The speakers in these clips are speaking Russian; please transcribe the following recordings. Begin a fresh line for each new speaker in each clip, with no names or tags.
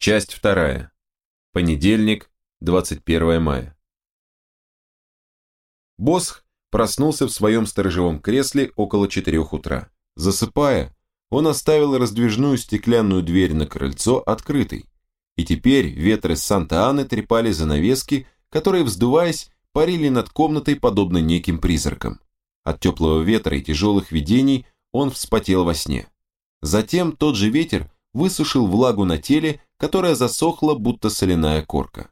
Часть вторая. Понедельник, 21 мая. Босх проснулся в своем сторожевом кресле около 4 утра. Засыпая, он оставил раздвижную стеклянную дверь на крыльцо открытой, и теперь ветры Санта-Аны трепали занавески, которые, вздуваясь, парили над комнатой, подобно неким призракам. От теплого ветра и тяжелых видений он вспотел во сне. Затем тот же ветер высушил влагу на теле, которая засохла, будто соляная корка.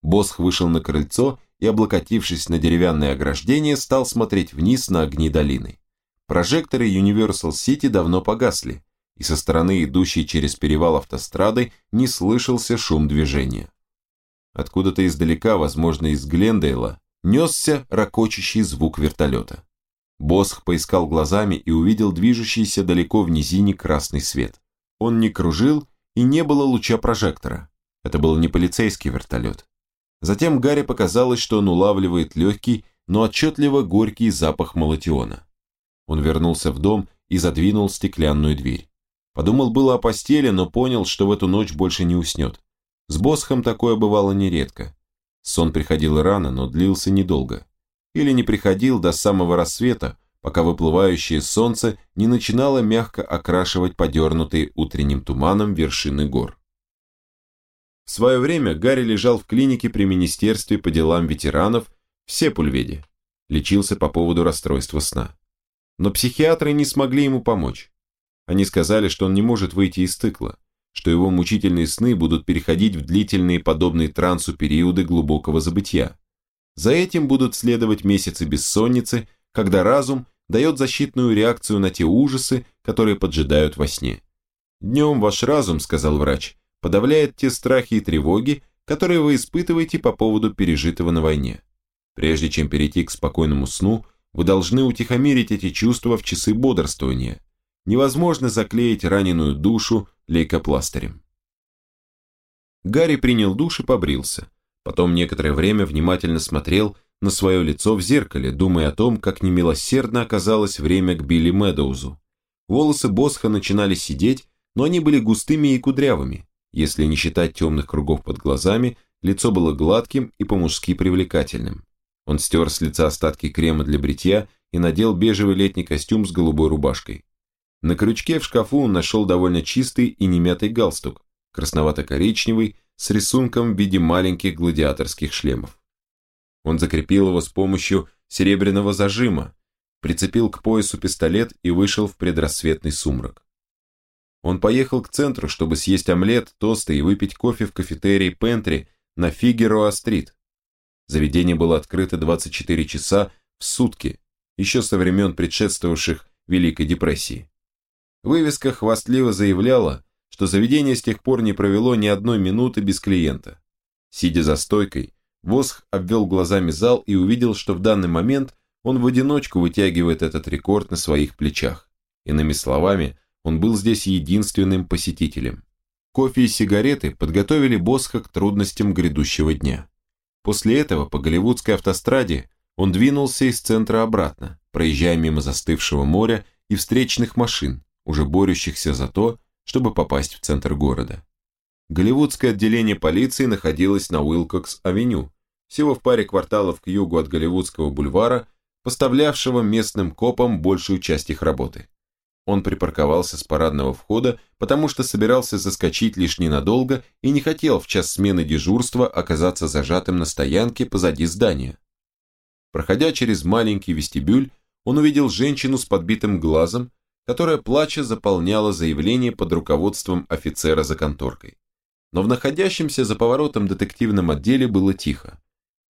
Босх вышел на крыльцо и, облокотившись на деревянное ограждение, стал смотреть вниз на огни долины. Прожекторы Universal City давно погасли, и со стороны, идущей через перевал автострады, не слышался шум движения. Откуда-то издалека, возможно, из Глендейла, несся ракочущий звук вертолета. Босх поискал глазами и увидел движущийся далеко в низине красный свет. Он не кружил и не было луча прожектора. Это был не полицейский вертолет. Затем Гарри показалось, что он улавливает легкий, но отчетливо горький запах молотиона. Он вернулся в дом и задвинул стеклянную дверь. Подумал было о постели, но понял, что в эту ночь больше не уснет. С Босхом такое бывало нередко. Сон приходил рано, но длился недолго. Или не приходил до самого рассвета, пока выплывающее солнце не начинало мягко окрашивать подернутые утренним туманом вершины гор. В свое время Гарри лежал в клинике при Министерстве по делам ветеранов в Сепульведе, лечился по поводу расстройства сна. Но психиатры не смогли ему помочь. Они сказали, что он не может выйти из цикла, что его мучительные сны будут переходить в длительные подобные трансу периоды глубокого забытия. За этим будут следовать месяцы бессонницы, когда разум дает защитную реакцию на те ужасы, которые поджидают во сне. Днем ваш разум, сказал врач, подавляет те страхи и тревоги, которые вы испытываете по поводу пережитого на войне. Прежде чем перейти к спокойному сну, вы должны утихомирить эти чувства в часы бодрствования. Невозможно заклеить раненую душу лейкопластырем. Гарри принял душ и побрился. Потом некоторое время внимательно смотрел на свое лицо в зеркале, думая о том, как немилосердно оказалось время к Билли Медоузу. Волосы Босха начинали сидеть, но они были густыми и кудрявыми. Если не считать темных кругов под глазами, лицо было гладким и по-мужски привлекательным. Он стер с лица остатки крема для бритья и надел бежевый летний костюм с голубой рубашкой. На крючке в шкафу он нашел довольно чистый и немятый галстук, красновато-коричневый, с рисунком в виде маленьких гладиаторских шлемов. Он закрепил его с помощью серебряного зажима, прицепил к поясу пистолет и вышел в предрассветный сумрак. Он поехал к центру, чтобы съесть омлет, тосты и выпить кофе в кафетерии Пентри на Фигероа-стрит. Заведение было открыто 24 часа в сутки, еще со времен предшествовавших Великой депрессии. Вывеска хвастливо заявляла, что заведение с тех пор не провело ни одной минуты без клиента. Сидя за стойкой, Восх обвел глазами зал и увидел, что в данный момент он в одиночку вытягивает этот рекорд на своих плечах. Иными словами, он был здесь единственным посетителем. Кофе и сигареты подготовили Босха к трудностям грядущего дня. После этого по Голливудской автостраде он двинулся из центра обратно, проезжая мимо застывшего моря и встречных машин, уже борющихся за то, чтобы попасть в центр города. Голливудское отделение полиции находилось на Уилкокс-авеню, всего в паре кварталов к югу от Голливудского бульвара, поставлявшего местным копам большую часть их работы. Он припарковался с парадного входа, потому что собирался заскочить лишь ненадолго и не хотел в час смены дежурства оказаться зажатым на стоянке позади здания. Проходя через маленький вестибюль, он увидел женщину с подбитым глазом, которая, плача, заполняла заявление под руководством офицера за конторкой. Но в находящемся за поворотом детективном отделе было тихо.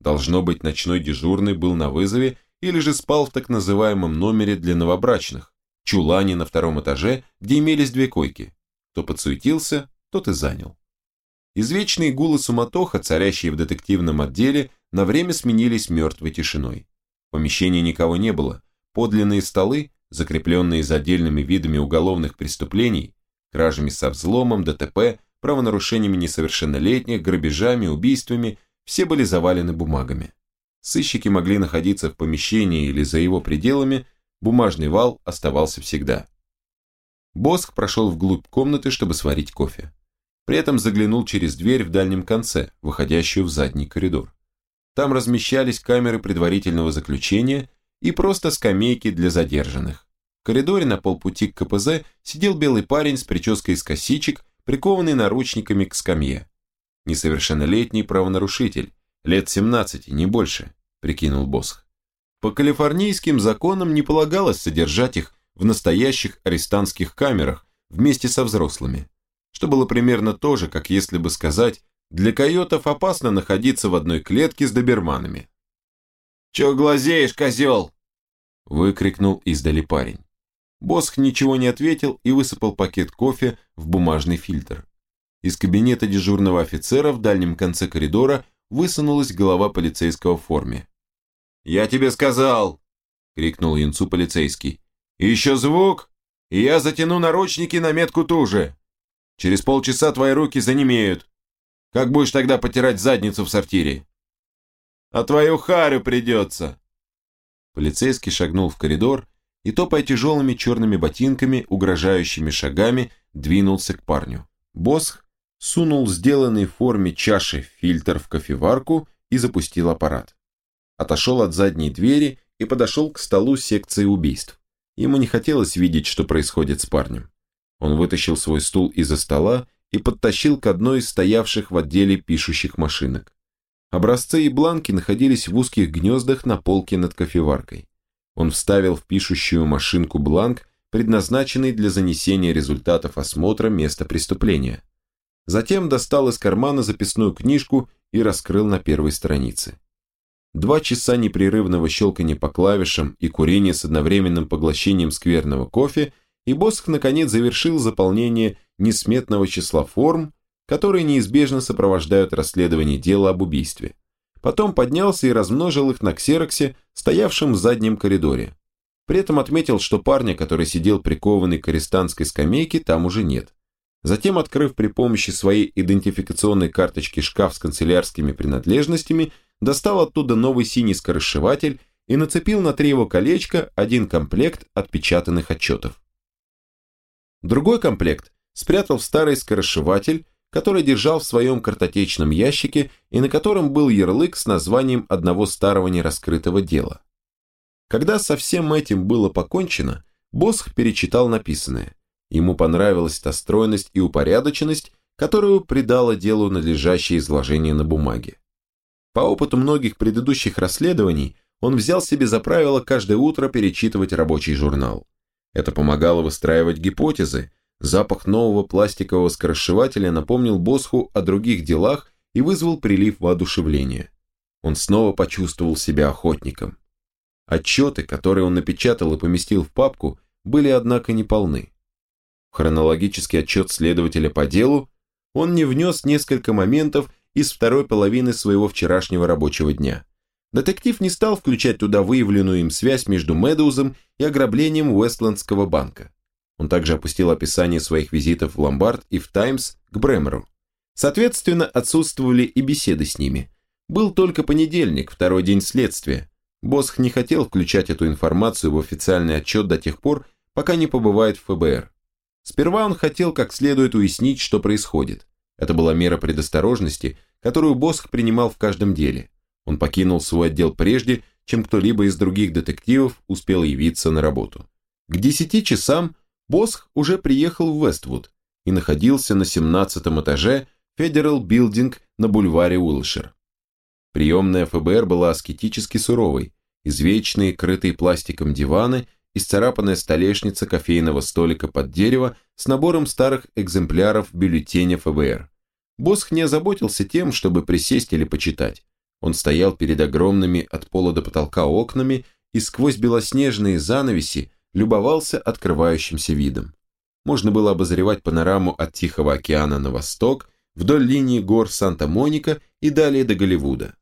Должно быть, ночной дежурный был на вызове или же спал в так называемом номере для новобрачных, чулане на втором этаже, где имелись две койки. Кто подсуетился, тот и занял. Извечные гулы суматоха, царящие в детективном отделе, на время сменились мертвой тишиной. В помещении никого не было, подлинные столы, закрепленные за отдельными видами уголовных преступлений, кражами со взломом, ДТП, правонарушениями несовершеннолетних, грабежами, убийствами, все были завалены бумагами. Сыщики могли находиться в помещении или за его пределами, бумажный вал оставался всегда. Боск прошел вглубь комнаты, чтобы сварить кофе. При этом заглянул через дверь в дальнем конце, выходящую в задний коридор. Там размещались камеры предварительного заключения и просто скамейки для задержанных. В коридоре на полпути к КПЗ сидел белый парень с прической из косичек, прикованный наручниками к скамье. Несовершеннолетний правонарушитель, лет 17, не больше, прикинул Босх. По калифорнийским законам не полагалось содержать их в настоящих арестантских камерах вместе со взрослыми, что было примерно то же, как если бы сказать, для койотов опасно находиться в одной клетке с доберманами. «Чё глазеешь, козел?» выкрикнул издали парень. Босх ничего не ответил и высыпал пакет кофе в бумажный фильтр. Из кабинета дежурного офицера в дальнем конце коридора высунулась голова полицейского в форме. «Я тебе сказал!» — крикнул Янцу полицейский. еще звук, и я затяну наручники на метку туже. Через полчаса твои руки занемеют. Как будешь тогда потирать задницу в сортире?» «А твою харю придется!» Полицейский шагнул в коридор и, топая тяжелыми черными ботинками, угрожающими шагами, двинулся к парню. Босх сунул сделанный в форме чаши фильтр в кофеварку и запустил аппарат. Отошел от задней двери и подошел к столу секции убийств. Ему не хотелось видеть, что происходит с парнем. Он вытащил свой стул из-за стола и подтащил к одной из стоявших в отделе пишущих машинок. Образцы и бланки находились в узких гнездах на полке над кофеваркой. Он вставил в пишущую машинку бланк, предназначенный для занесения результатов осмотра места преступления. Затем достал из кармана записную книжку и раскрыл на первой странице. Два часа непрерывного щелкания по клавишам и курения с одновременным поглощением скверного кофе, и Босх наконец завершил заполнение несметного числа форм, которые неизбежно сопровождают расследование дела об убийстве. Потом поднялся и размножил их на ксероксе, стоявшем в заднем коридоре. При этом отметил, что парня, который сидел прикованный к арестантской скамейке, там уже нет. Затем, открыв при помощи своей идентификационной карточки шкаф с канцелярскими принадлежностями, достал оттуда новый синий скоросшиватель и нацепил на три его колечка один комплект отпечатанных отчетов. Другой комплект спрятал в старый скоросшиватель, который держал в своем картотечном ящике и на котором был ярлык с названием одного старого нераскрытого дела. Когда со всем этим было покончено, Босх перечитал написанное. Ему понравилась та стройность и упорядоченность, которую придало делу надлежащее изложение на бумаге. По опыту многих предыдущих расследований он взял себе за правило каждое утро перечитывать рабочий журнал. Это помогало выстраивать гипотезы, Запах нового пластикового скоросшивателя напомнил Босху о других делах и вызвал прилив воодушевления. Он снова почувствовал себя охотником. Отчеты, которые он напечатал и поместил в папку, были, однако, неполны. Хронологический отчет следователя по делу он не внес несколько моментов из второй половины своего вчерашнего рабочего дня. Детектив не стал включать туда выявленную им связь между Медоузом и ограблением Уэстландского банка. Он также опустил описание своих визитов в Ломбард и в Таймс к Бремеру. Соответственно, отсутствовали и беседы с ними. Был только понедельник, второй день следствия. Босх не хотел включать эту информацию в официальный отчет до тех пор, пока не побывает в ФБР. Сперва он хотел как следует уяснить, что происходит. Это была мера предосторожности, которую Босх принимал в каждом деле. Он покинул свой отдел прежде, чем кто-либо из других детективов успел явиться на работу. К десяти часам Босх уже приехал в Вествуд и находился на 17 этаже Federal Building на бульваре Уилшир. Приемная ФБР была аскетически суровой, извечные, крытые пластиком диваны, исцарапанная столешница кофейного столика под дерево с набором старых экземпляров бюллетеня ФБР. Босх не озаботился тем, чтобы присесть или почитать. Он стоял перед огромными от пола до потолка окнами и сквозь белоснежные занавеси любовался открывающимся видом. Можно было обозревать панораму от Тихого океана на восток, вдоль линии гор Санта-Моника и далее до Голливуда.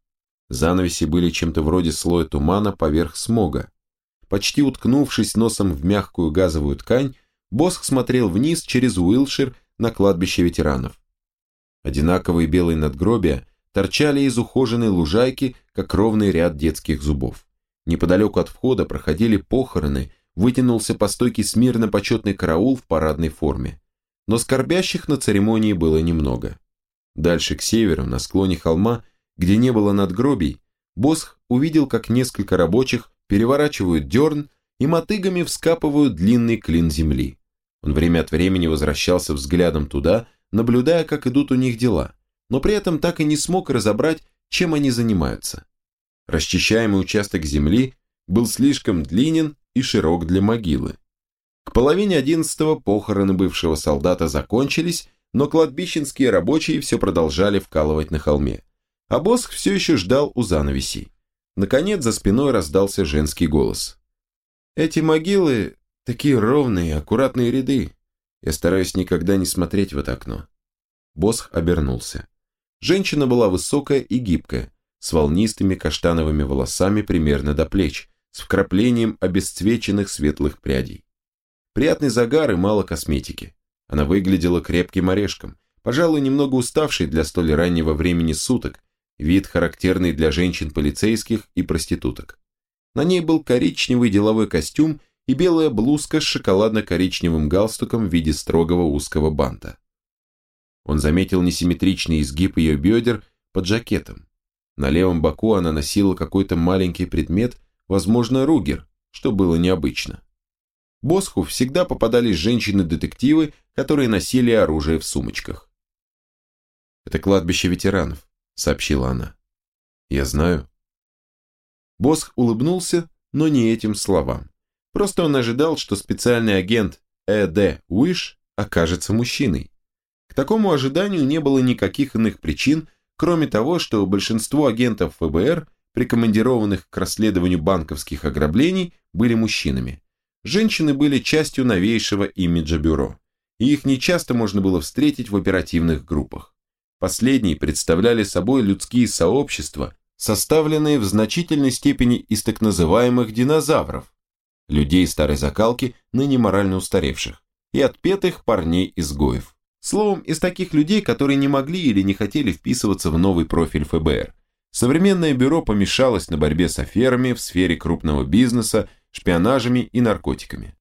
Занавеси были чем-то вроде слоя тумана поверх смога. Почти уткнувшись носом в мягкую газовую ткань, Босх смотрел вниз через Уилшир на кладбище ветеранов. Одинаковые белые надгробия торчали из ухоженной лужайки, как ровный ряд детских зубов. Неподалеку от входа проходили похороны вытянулся по стойке смирно почетный караул в парадной форме. но скорбящих на церемонии было немного. Дальше к северу, на склоне холма, где не было надгробий, Босх увидел, как несколько рабочих переворачивают дерн и мотыгами вскапывают длинный клин земли. Он время от времени возвращался взглядом туда, наблюдая, как идут у них дела, но при этом так и не смог разобрать, чем они занимаются. Расчищаемый участок земли был слишком длинен и широк для могилы. К половине одиннадцатого похороны бывшего солдата закончились, но кладбищенские рабочие все продолжали вкалывать на холме. А Босх все еще ждал у занавесей. Наконец за спиной раздался женский голос. «Эти могилы такие ровные, аккуратные ряды. Я стараюсь никогда не смотреть в это окно». Босх обернулся. Женщина была высокая и гибкая, с волнистыми каштановыми волосами примерно до плеч, с вкраплением обесцвеченных светлых прядей. Приятный загар и мало косметики. Она выглядела крепким орешком, пожалуй, немного уставшей для столь раннего времени суток, вид характерный для женщин-полицейских и проституток. На ней был коричневый деловой костюм и белая блузка с шоколадно-коричневым галстуком в виде строгого узкого банта. Он заметил несимметричный изгиб ее бедер под жакетом. На левом боку она носила какой-то маленький предмет, возможно, ругер, что было необычно. Босху всегда попадались женщины-детективы, которые носили оружие в сумочках. «Это кладбище ветеранов», — сообщила она. «Я знаю». Босх улыбнулся, но не этим словам. Просто он ожидал, что специальный агент Э.Д. Уиш окажется мужчиной. К такому ожиданию не было никаких иных причин, кроме того, что большинство агентов ФБР, прикомандированных к расследованию банковских ограблений, были мужчинами. Женщины были частью новейшего имиджа бюро, и их нечасто можно было встретить в оперативных группах. Последние представляли собой людские сообщества, составленные в значительной степени из так называемых динозавров, людей старой закалки, ныне морально устаревших, и отпетых парней-изгоев. Словом, из таких людей, которые не могли или не хотели вписываться в новый профиль ФБР. Современное бюро помешалось на борьбе с аферами в сфере крупного бизнеса, шпионажами и наркотиками.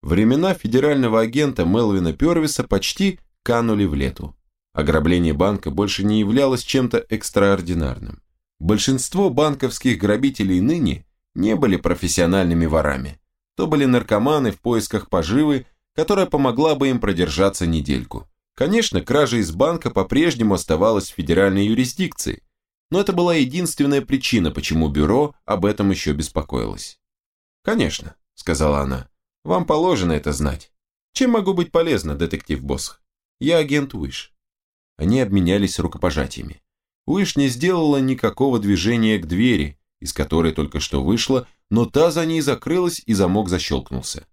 Времена федерального агента Мелвина Первиса почти канули в лету. Ограбление банка больше не являлось чем-то экстраординарным. Большинство банковских грабителей ныне не были профессиональными ворами. То были наркоманы в поисках поживы, которая помогла бы им продержаться недельку. Конечно, кража из банка по-прежнему оставалась в федеральной юрисдикции, но это была единственная причина, почему бюро об этом еще беспокоилось. «Конечно», — сказала она. «Вам положено это знать. Чем могу быть полезна, детектив Босх? Я агент Уиш». Они обменялись рукопожатиями. Уиш не сделала никакого движения к двери, из которой только что вышла, но та за ней закрылась и замок защелкнулся.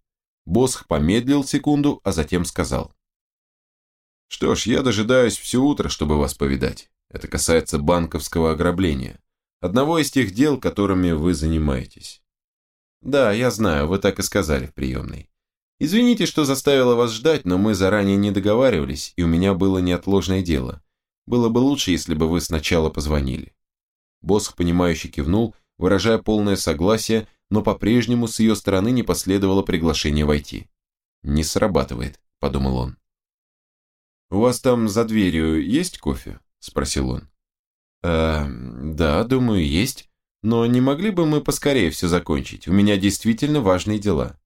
Босх помедлил секунду, а затем сказал. «Что ж, я дожидаюсь все утро, чтобы вас повидать. Это касается банковского ограбления. Одного из тех дел, которыми вы занимаетесь. «Да, я знаю, вы так и сказали в приемной. Извините, что заставила вас ждать, но мы заранее не договаривались, и у меня было неотложное дело. Было бы лучше, если бы вы сначала позвонили». Босх, понимающе кивнул, выражая полное согласие, но по-прежнему с ее стороны не последовало приглашение войти. «Не срабатывает», — подумал он. «У вас там за дверью есть кофе?» — спросил он. «Э, да, думаю, есть. Но не могли бы мы поскорее все закончить? У меня действительно важные дела.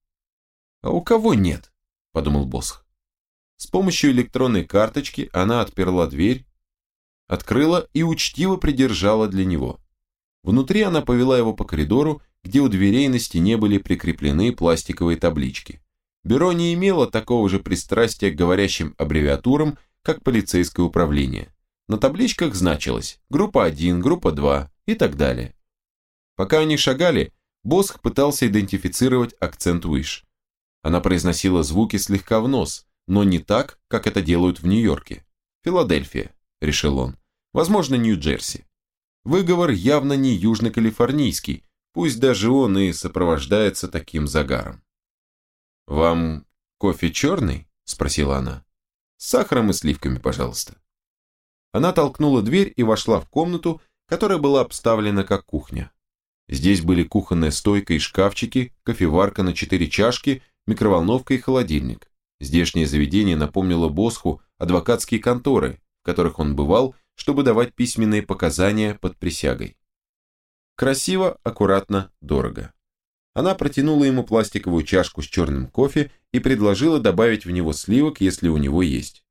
А у кого нет? Подумал Босх. С помощью электронной карточки она отперла дверь, открыла и учтиво придержала для него. Внутри она повела его по коридору, где у дверей на стене были прикреплены пластиковые таблички. Бюро не имело такого же пристрастия к говорящим аббревиатурам, как полицейское управление. На табличках значилось группа 1, группа 2 и так далее. Пока они шагали, Босх пытался идентифицировать акцент Уиш. Она произносила звуки слегка в нос, но не так, как это делают в Нью-Йорке. Филадельфия, решил он. Возможно, Нью-Джерси. Выговор явно не южно-калифорнийский, пусть даже он и сопровождается таким загаром. «Вам кофе черный?» – спросила она. «С сахаром и сливками, пожалуйста». Она толкнула дверь и вошла в комнату, которая была обставлена как кухня. Здесь были кухонная стойка и шкафчики, кофеварка на четыре чашки, микроволновка и холодильник. Здешнее заведение напомнило Босху адвокатские конторы, в которых он бывал, чтобы давать письменные показания под присягой. Красиво, аккуратно, дорого. Она протянула ему пластиковую чашку с черным кофе и предложила добавить в него сливок, если у него есть.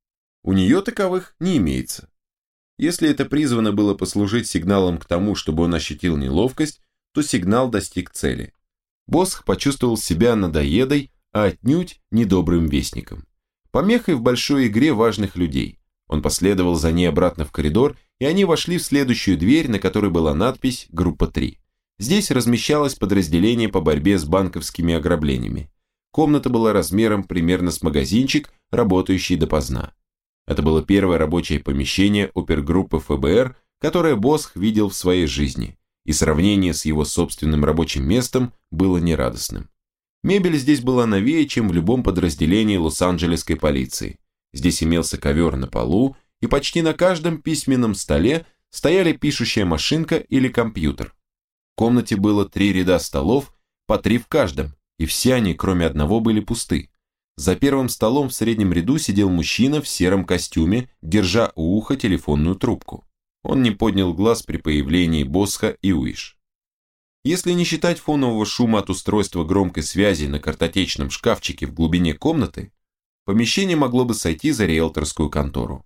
У нее таковых не имеется. Если это призвано было послужить сигналом к тому, чтобы он ощутил неловкость, то сигнал достиг цели. Босх почувствовал себя надоедой, а отнюдь недобрым вестником. Помехой в большой игре важных людей. Он последовал за ней обратно в коридор, и они вошли в следующую дверь, на которой была надпись «Группа 3». Здесь размещалось подразделение по борьбе с банковскими ограблениями. Комната была размером примерно с магазинчик, работающий допоздна. Это было первое рабочее помещение опергруппы ФБР, которое Босх видел в своей жизни, и сравнение с его собственным рабочим местом было нерадостным. Мебель здесь была новее, чем в любом подразделении Лос-Анджелесской полиции. Здесь имелся ковер на полу, и почти на каждом письменном столе стояли пишущая машинка или компьютер. В комнате было три ряда столов, по три в каждом, и все они, кроме одного, были пусты. За первым столом в среднем ряду сидел мужчина в сером костюме, держа у уха телефонную трубку. Он не поднял глаз при появлении Босха и Уиш. Если не считать фонового шума от устройства громкой связи на картотечном шкафчике в глубине комнаты, помещение могло бы сойти за риэлторскую контору.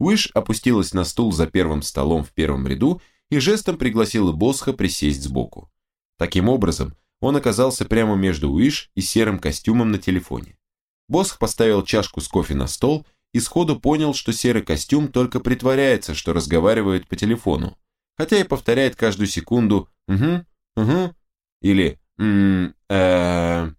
Уиш опустилась на стул за первым столом в первом ряду и жестом пригласила Босха присесть сбоку. Таким образом, он оказался прямо между Уиш и серым костюмом на телефоне. Босх поставил чашку с кофе на стол и сходу понял, что серый костюм только притворяется, что разговаривает по телефону, хотя и повторяет каждую секунду «угу», «угу» или «м э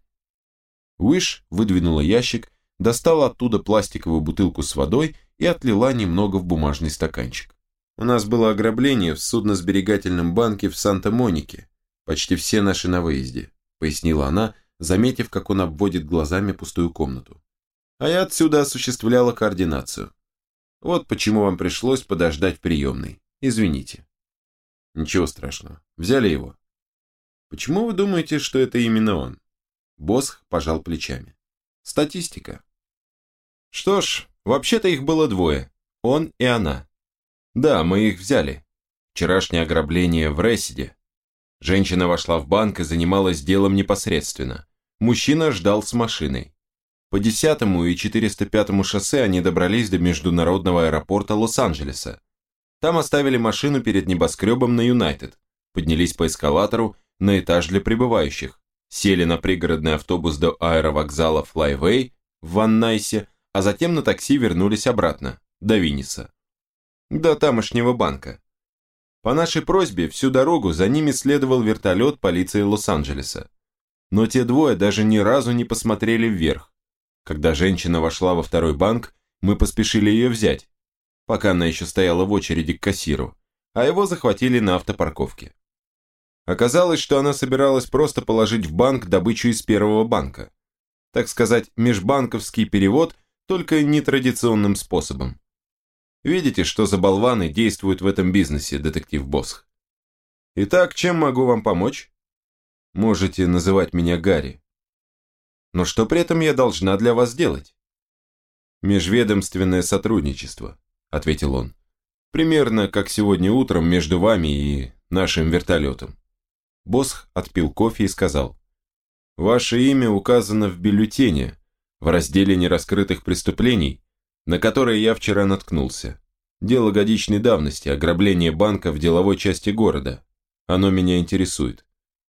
Уиш выдвинула ящик, достала оттуда пластиковую бутылку с водой и отлила немного в бумажный стаканчик. У нас было ограбление в судно-сберегательном банке в Санта-Монике, Почти все наши на выезде», — пояснила она, заметив, как он обводит глазами пустую комнату. «А я отсюда осуществляла координацию. Вот почему вам пришлось подождать приемной. Извините». «Ничего страшного. Взяли его». «Почему вы думаете, что это именно он?» Босх пожал плечами. «Статистика». «Что ж, вообще-то их было двое. Он и она. Да, мы их взяли. Вчерашнее ограбление в Ресиде Женщина вошла в банк и занималась делом непосредственно. Мужчина ждал с машиной. По 10 и 405 шоссе они добрались до международного аэропорта Лос-Анджелеса. Там оставили машину перед небоскребом на Юнайтед, поднялись по эскалатору на этаж для прибывающих, сели на пригородный автобус до аэровокзала Флайвей в Ваннайсе, а затем на такси вернулись обратно, до Винниса. До тамошнего банка. По нашей просьбе всю дорогу за ними следовал вертолет полиции Лос-Анджелеса. Но те двое даже ни разу не посмотрели вверх. Когда женщина вошла во второй банк, мы поспешили ее взять, пока она еще стояла в очереди к кассиру, а его захватили на автопарковке. Оказалось, что она собиралась просто положить в банк добычу из первого банка. Так сказать, межбанковский перевод, только нетрадиционным способом. Видите, что за болваны действуют в этом бизнесе, детектив Босх? Итак, чем могу вам помочь? Можете называть меня Гарри. Но что при этом я должна для вас сделать? Межведомственное сотрудничество, ответил он. Примерно как сегодня утром между вами и нашим вертолетом. Босх отпил кофе и сказал. Ваше имя указано в бюллетене, в разделе нераскрытых преступлений, на которое я вчера наткнулся. Дело годичной давности, ограбление банка в деловой части города. Оно меня интересует.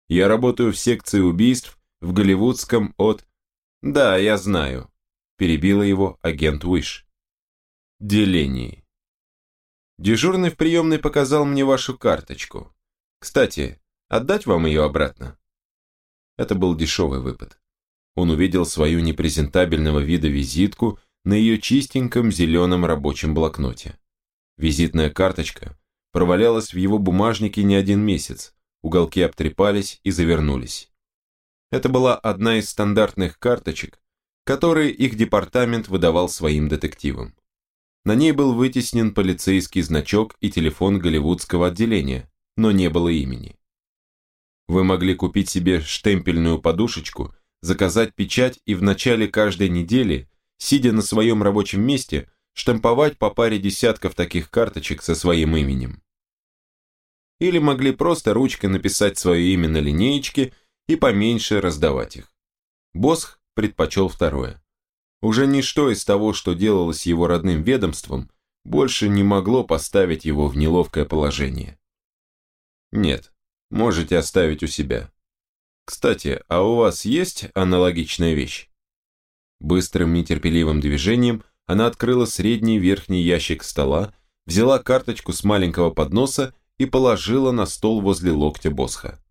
Я работаю в секции убийств в Голливудском от... Да, я знаю. Перебила его агент Уиш. Делении. Дежурный в приемной показал мне вашу карточку. Кстати, отдать вам ее обратно? Это был дешевый выпад. Он увидел свою непрезентабельного вида визитку на ее чистеньком зеленом рабочем блокноте. Визитная карточка провалялась в его бумажнике не один месяц, уголки обтрепались и завернулись. Это была одна из стандартных карточек, которые их департамент выдавал своим детективам. На ней был вытеснен полицейский значок и телефон голливудского отделения, но не было имени. Вы могли купить себе штемпельную подушечку заказать печать и в начале каждой недели, сидя на своем рабочем месте, штамповать по паре десятков таких карточек со своим именем. Или могли просто ручкой написать свое имя на линеечке и поменьше раздавать их. Босх предпочел второе. Уже ничто из того, что делалось его родным ведомством, больше не могло поставить его в неловкое положение. Нет, можете оставить у себя. Кстати, а у вас есть аналогичная вещь? Быстрым нетерпеливым движением она открыла средний верхний ящик стола, взяла карточку с маленького подноса и положила на стол возле локтя Босха.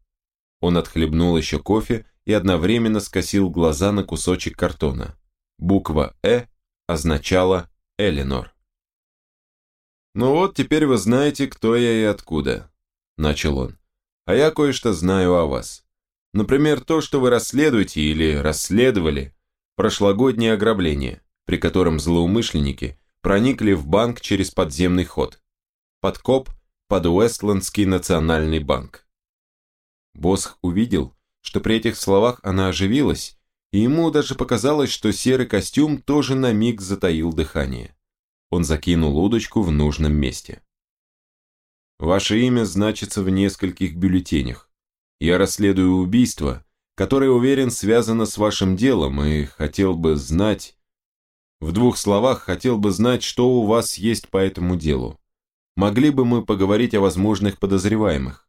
Он отхлебнул еще кофе и одновременно скосил глаза на кусочек картона. Буква «Э» означала «Эленор». «Ну вот, теперь вы знаете, кто я и откуда», – начал он. «А я кое-что знаю о вас. Например, то, что вы расследуете или расследовали прошлогоднее ограбление, при котором злоумышленники проникли в банк через подземный ход. Подкоп под Уэстландский национальный банк. Босх увидел, что при этих словах она оживилась, и ему даже показалось, что серый костюм тоже на миг затаил дыхание. Он закинул удочку в нужном месте. «Ваше имя значится в нескольких бюллетенях. Я расследую убийство, которое, уверен, связано с вашим делом, и хотел бы знать...» В двух словах хотел бы знать, что у вас есть по этому делу. Могли бы мы поговорить о возможных подозреваемых?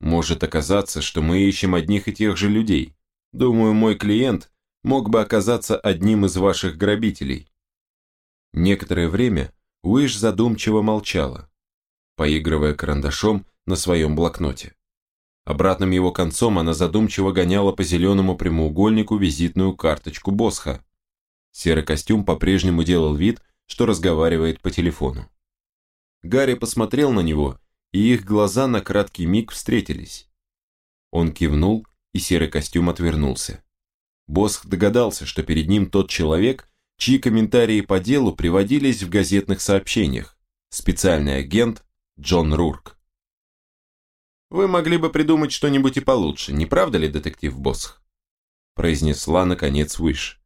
Может оказаться, что мы ищем одних и тех же людей. Думаю, мой клиент мог бы оказаться одним из ваших грабителей. Некоторое время Уиш задумчиво молчала, поигрывая карандашом на своем блокноте. Обратным его концом она задумчиво гоняла по зеленому прямоугольнику визитную карточку Босха. Серый костюм по-прежнему делал вид, что разговаривает по телефону. Гарри посмотрел на него, и их глаза на краткий миг встретились. Он кивнул, и серый костюм отвернулся. Босх догадался, что перед ним тот человек, чьи комментарии по делу приводились в газетных сообщениях. Специальный агент Джон Рурк. «Вы могли бы придумать что-нибудь и получше, не правда ли, детектив Босх?» произнесла, наконец, Выш.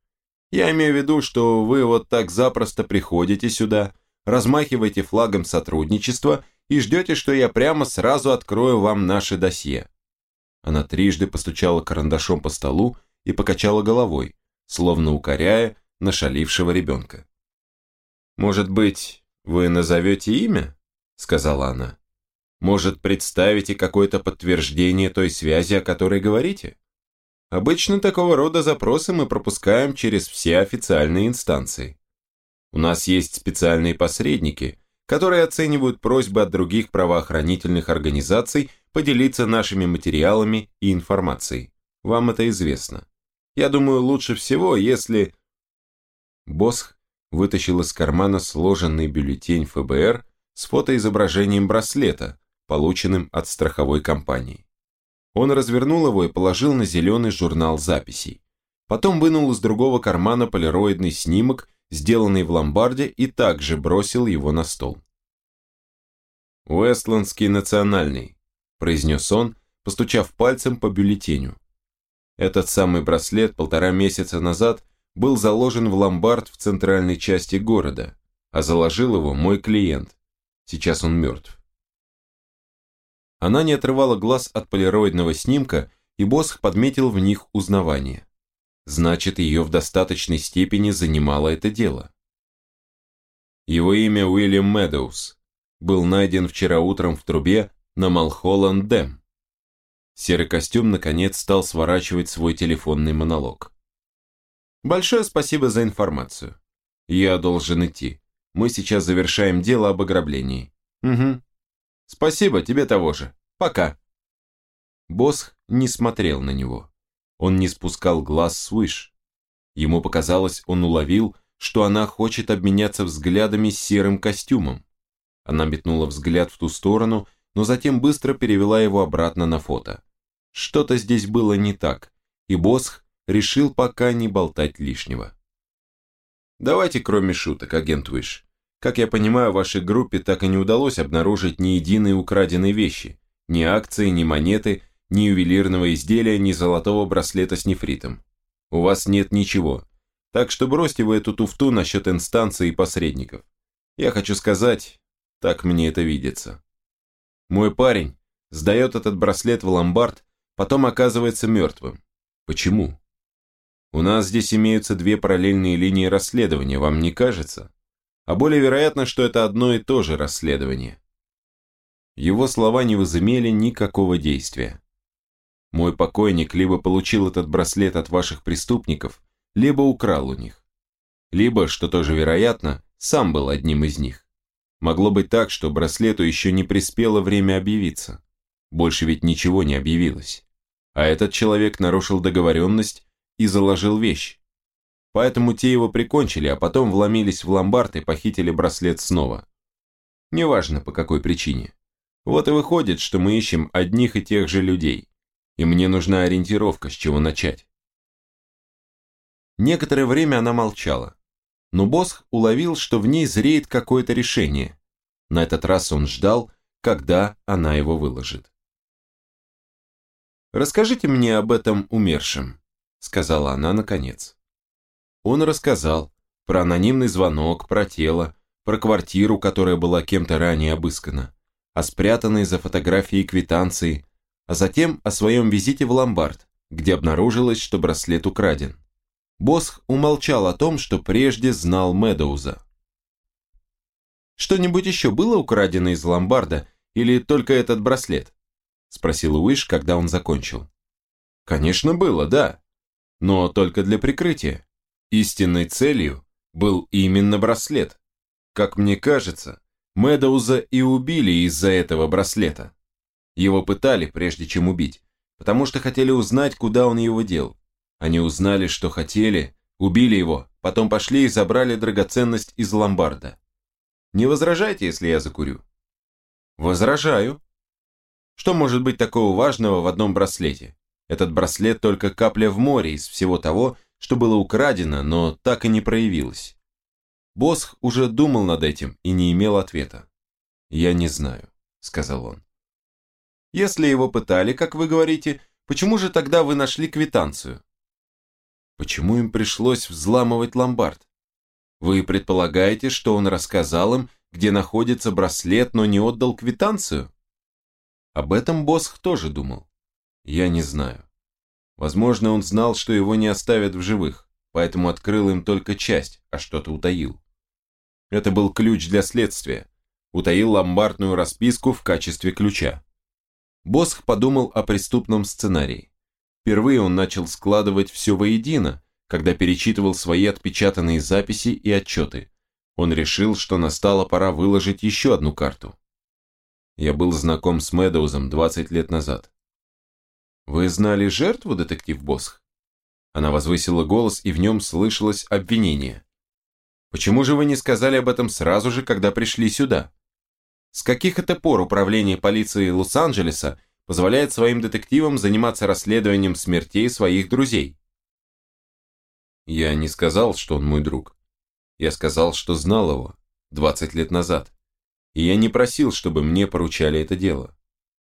«Я имею в виду, что вы вот так запросто приходите сюда, размахиваете флагом сотрудничества и ждете, что я прямо сразу открою вам наше досье». Она трижды постучала карандашом по столу и покачала головой, словно укоряя нашалившего ребенка. «Может быть, вы назовете имя?» – сказала она. «Может, представите какое-то подтверждение той связи, о которой говорите? Обычно такого рода запросы мы пропускаем через все официальные инстанции. У нас есть специальные посредники, которые оценивают просьбы от других правоохранительных организаций поделиться нашими материалами и информацией. Вам это известно. Я думаю, лучше всего, если... Босх вытащил из кармана сложенный бюллетень ФБР с фотоизображением браслета, полученным от страховой компании. Он развернул его и положил на зеленый журнал записей. Потом вынул из другого кармана полироидный снимок, сделанный в ломбарде, и также бросил его на стол. «Уэстландский национальный», – произнес он, постучав пальцем по бюллетеню. Этот самый браслет полтора месяца назад был заложен в ломбард в центральной части города, а заложил его мой клиент. Сейчас он мертв. Она не отрывала глаз от полироидного снимка, и Босх подметил в них узнавание. Значит, ее в достаточной степени занимало это дело. Его имя Уильям Медоуз. Был найден вчера утром в трубе на Малхолланд-Дэм. Серый костюм наконец стал сворачивать свой телефонный монолог. Большое спасибо за информацию. Я должен идти. Мы сейчас завершаем дело об ограблении. Угу. Спасибо, тебе того же. Пока. Босх не смотрел на него. Он не спускал глаз свыше. Ему показалось, он уловил, что она хочет обменяться взглядами с серым костюмом. Она метнула взгляд в ту сторону, но затем быстро перевела его обратно на фото. Что-то здесь было не так, и Босх решил пока не болтать лишнего. Давайте кроме шуток, агент Выш. Как я понимаю, вашей группе так и не удалось обнаружить ни единой украденной вещи, ни акции, ни монеты, ни ювелирного изделия, ни золотого браслета с нефритом. У вас нет ничего. Так что бросьте вы эту туфту насчет инстанции и посредников. Я хочу сказать, так мне это видится. Мой парень сдает этот браслет в ломбард, потом оказывается мертвым. Почему? У нас здесь имеются две параллельные линии расследования, вам не кажется? А более вероятно, что это одно и то же расследование. Его слова не возымели никакого действия. Мой покойник либо получил этот браслет от ваших преступников, либо украл у них. Либо, что тоже вероятно, сам был одним из них. Могло быть так, что браслету еще не приспело время объявиться. Больше ведь ничего не объявилось. А этот человек нарушил договоренность и заложил вещь. Поэтому те его прикончили, а потом вломились в ломбард и похитили браслет снова. Неважно по какой причине. Вот и выходит, что мы ищем одних и тех же людей. И мне нужна ориентировка, с чего начать. Некоторое время она молчала. Но Босх уловил, что в ней зреет какое-то решение. На этот раз он ждал, когда она его выложит. «Расскажите мне об этом умершем», сказала она наконец. Он рассказал про анонимный звонок, про тело, про квартиру, которая была кем-то ранее обыскана, о спрятанной за фотографией квитанции, а затем о своем визите в ломбард, где обнаружилось, что браслет украден. Босх умолчал о том, что прежде знал Медоуза. «Что-нибудь еще было украдено из ломбарда или только этот браслет?» спросил Уиш, когда он закончил. «Конечно было, да но только для прикрытия. Истинной целью был именно браслет. Как мне кажется, Медоуза и убили из-за этого браслета. Его пытали, прежде чем убить, потому что хотели узнать, куда он его дел. Они узнали, что хотели, убили его, потом пошли и забрали драгоценность из ломбарда. Не возражайте, если я закурю? Возражаю. Что может быть такого важного в одном браслете? Этот браслет только капля в море из всего того, что было украдено, но так и не проявилось. Босх уже думал над этим и не имел ответа. «Я не знаю», — сказал он. «Если его пытали, как вы говорите, почему же тогда вы нашли квитанцию?» «Почему им пришлось взламывать ломбард? Вы предполагаете, что он рассказал им, где находится браслет, но не отдал квитанцию?» Об этом Босх тоже думал. Я не знаю. Возможно, он знал, что его не оставят в живых, поэтому открыл им только часть, а что-то утаил. Это был ключ для следствия. Утаил ломбардную расписку в качестве ключа. Босх подумал о преступном сценарии. Впервые он начал складывать все воедино, когда перечитывал свои отпечатанные записи и отчеты. Он решил, что настала пора выложить еще одну карту. Я был знаком с Медоузом 20 лет назад. «Вы знали жертву, детектив Босх?» Она возвысила голос, и в нем слышалось обвинение. «Почему же вы не сказали об этом сразу же, когда пришли сюда? С каких это пор управление полиции Лос-Анджелеса позволяет своим детективам заниматься расследованием смертей своих друзей?» Я не сказал, что он мой друг. Я сказал, что знал его 20 лет назад. И я не просил, чтобы мне поручали это дело.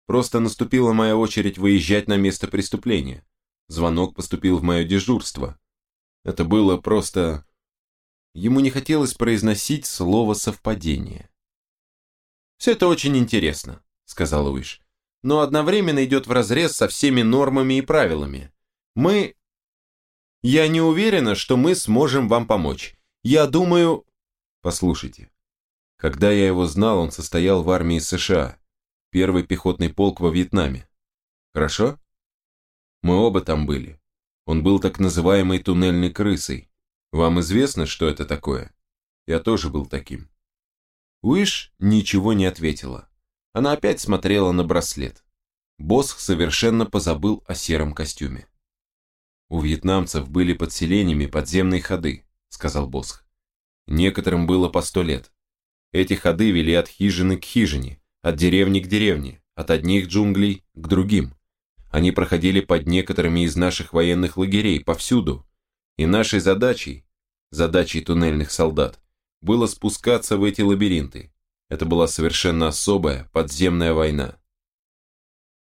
Просто наступила моя очередь выезжать на место преступления. Звонок поступил в мое дежурство. Это было просто... Ему не хотелось произносить слово «совпадение». «Все это очень интересно», — сказал Уиш, «но одновременно идет вразрез со всеми нормами и правилами. Мы... Я не уверена, что мы сможем вам помочь. Я думаю...» «Послушайте, когда я его знал, он состоял в армии США первый пехотный полк во Вьетнаме. Хорошо? Мы оба там были. Он был так называемой туннельной крысой. Вам известно, что это такое? Я тоже был таким. Уиш ничего не ответила. Она опять смотрела на браслет. Босх совершенно позабыл о сером костюме. «У вьетнамцев были подселениями подземные ходы», — сказал Босх. «Некоторым было по сто лет. Эти ходы вели от хижины к хижине, от деревни к деревне, от одних джунглей к другим. Они проходили под некоторыми из наших военных лагерей, повсюду. И нашей задачей, задачей туннельных солдат, было спускаться в эти лабиринты. Это была совершенно особая подземная война.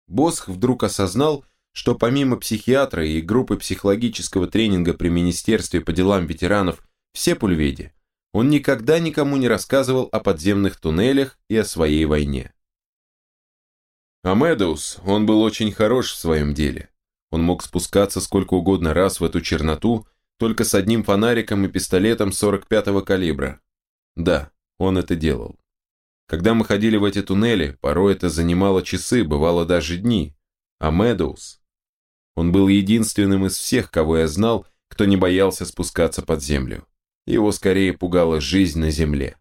Босх вдруг осознал, что помимо психиатра и группы психологического тренинга при Министерстве по делам ветеранов в Сепульведе, он никогда никому не рассказывал о подземных туннелях и о своей войне. А Медоуз, он был очень хорош в своем деле. Он мог спускаться сколько угодно раз в эту черноту, только с одним фонариком и пистолетом 45-го калибра. Да, он это делал. Когда мы ходили в эти туннели, порой это занимало часы, бывало даже дни. А Медоуз... Он был единственным из всех, кого я знал, кто не боялся спускаться под землю. Его скорее пугала жизнь на земле.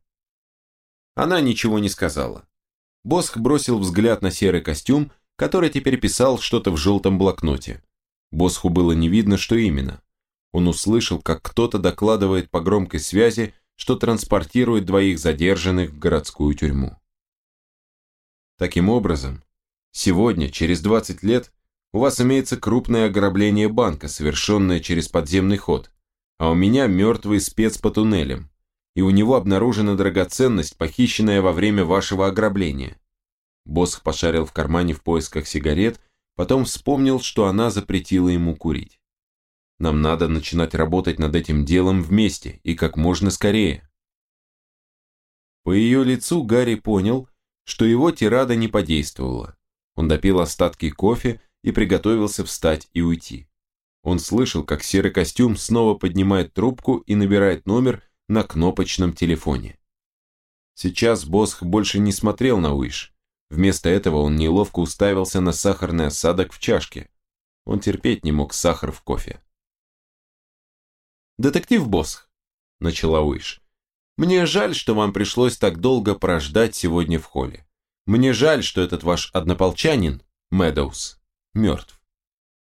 Она ничего не сказала. Босх бросил взгляд на серый костюм, который теперь писал что-то в желтом блокноте. Босху было не видно, что именно. Он услышал, как кто-то докладывает по громкой связи, что транспортирует двоих задержанных в городскую тюрьму. Таким образом, сегодня, через 20 лет, у вас имеется крупное ограбление банка, совершенное через подземный ход, а у меня мертвый спец по туннелям, и у него обнаружена драгоценность, похищенная во время вашего ограбления. Босх пошарил в кармане в поисках сигарет, потом вспомнил, что она запретила ему курить. Нам надо начинать работать над этим делом вместе и как можно скорее. По ее лицу Гарри понял, что его тирада не подействовала. Он допил остатки кофе и приготовился встать и уйти. Он слышал, как серый костюм снова поднимает трубку и набирает номер на кнопочном телефоне. Сейчас Босх больше не смотрел на Уиш. Вместо этого он неловко уставился на сахарный осадок в чашке. Он терпеть не мог сахар в кофе. «Детектив Босх», – начала Уиш. «Мне жаль, что вам пришлось так долго прождать сегодня в холле. Мне жаль, что этот ваш однополчанин, Медоуз, мертв.